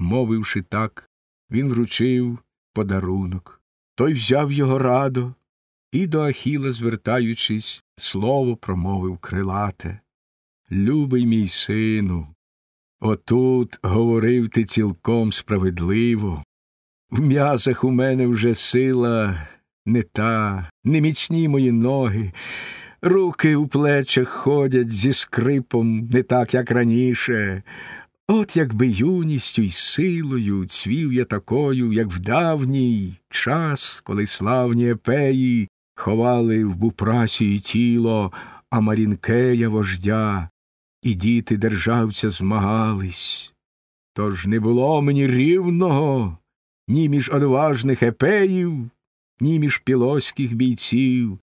Мовивши так, він вручив подарунок. Той взяв його радо і до Ахіла, звертаючись, слово промовив крилате. Любий мій сину, отут говорив ти цілком справедливо. В м'язах у мене вже сила не та, не міцні мої ноги, руки у плечах ходять зі скрипом не так, як раніше. От якби юністю й силою цвів я такою, як в давній час, коли славні епеї ховали в бупрасі тіло, а Марінкея вождя, і діти державця змагались. Тож не було мені рівного ні між одважних епеїв, ні між пілоських бійців,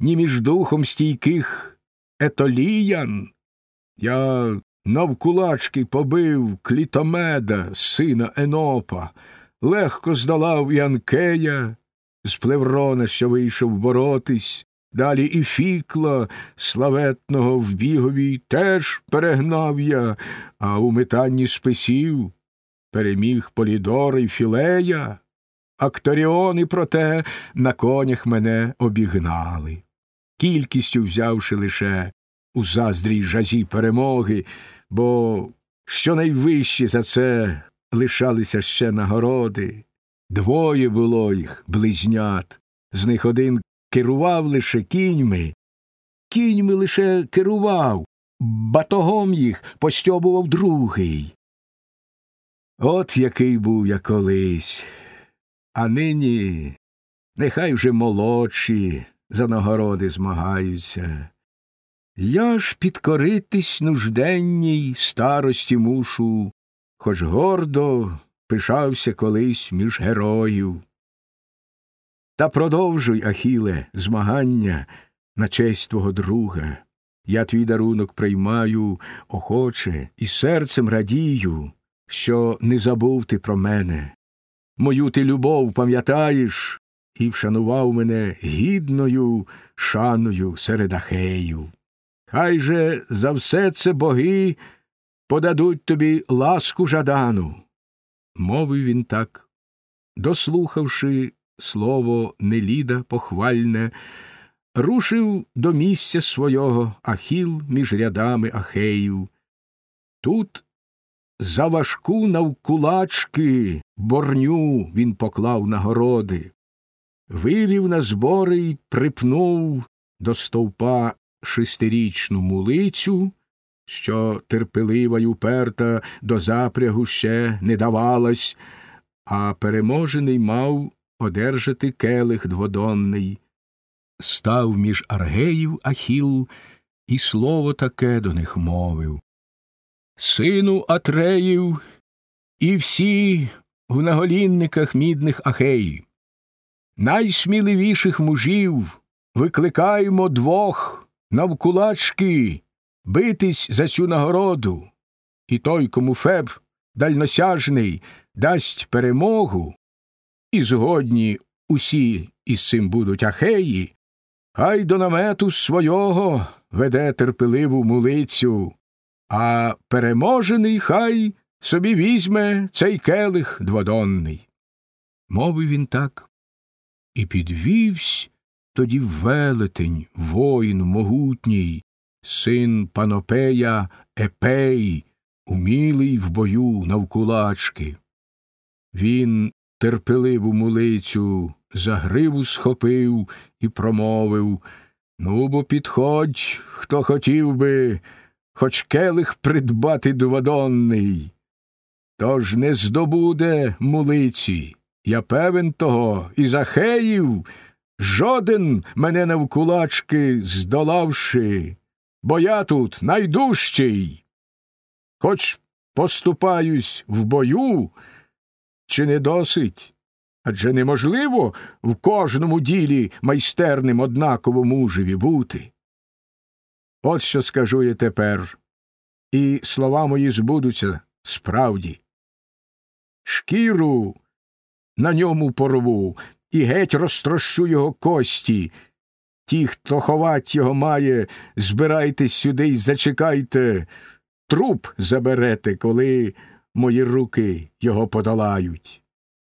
ні між духом стійких етоліян. Я навкулачки побив клітомеда, сина Енопа, легко здолав Янкея, з плеврона, що вийшов боротись, далі і фікла славетного в бігові теж перегнав я, а у метанні списів переміг Полідора й Філея. Акторіони, проте, на конях мене обігнали. Кількістю взявши лише у заздрій жазі перемоги, бо щонайвищі за це лишалися ще нагороди. Двоє було їх, близнят, з них один керував лише кіньми. Кіньми лише керував, батогом їх постьобував другий. От який був я колись, а нині нехай вже молодші за нагороди змагаються. Я ж підкоритись нужденній старості мушу, хоч гордо пишався колись між героїв. Та продовжуй, Ахіле, змагання на честь твого друга. Я твій дарунок приймаю охоче і серцем радію, що не забув ти про мене. Мою ти любов пам'ятаєш і вшанував мене гідною шаною серед ахеїв. Хай же за все це боги подадуть тобі ласку жадану. Мовив він так, дослухавши слово Неліда похвальне, рушив до місця свого Ахіл між рядами Ахеїв. Тут за важку навкулачки борню він поклав нагороди, вивів на збори й припнув до стовпа шестирічну мулицю, що терпелива й уперта до запрягу ще не давалась, а переможений мав одержати келих дводонний. Став між аргеїв Ахіл, і слово таке до них мовив. Сину Атреїв і всі в наголінниках мідних Ахеї. Найсміливіших мужів викликаємо двох навкулачки битись за цю нагороду, і той, кому Феб дальносяжний дасть перемогу, і згодні усі із цим будуть ахеї, хай до намету свого веде терпеливу мулицю, а переможений хай собі візьме цей келих дводонний. Мовив він так, і підвівсь тоді велетень, воїн могутній, син Панопея Епей, умілий в бою навкулачки. Він терпеливу мулицю за гриву схопив і промовив Ну, бо підходь, хто хотів би, хоч келих придбати дводонний. Тож не здобуде мулиці, я певен того, і Захеїв жоден мене навкулачки здолавши, бо я тут найдужчий. Хоч поступаюсь в бою, чи не досить? Адже неможливо в кожному ділі майстерним однаково мужеві бути. От що скажу я тепер, і слова мої збудуться справді. Шкіру на ньому порву і геть розтрощу його кості. Ті, хто ховать його має, збирайтесь сюди й зачекайте, труп заберете, коли мої руки його подолають.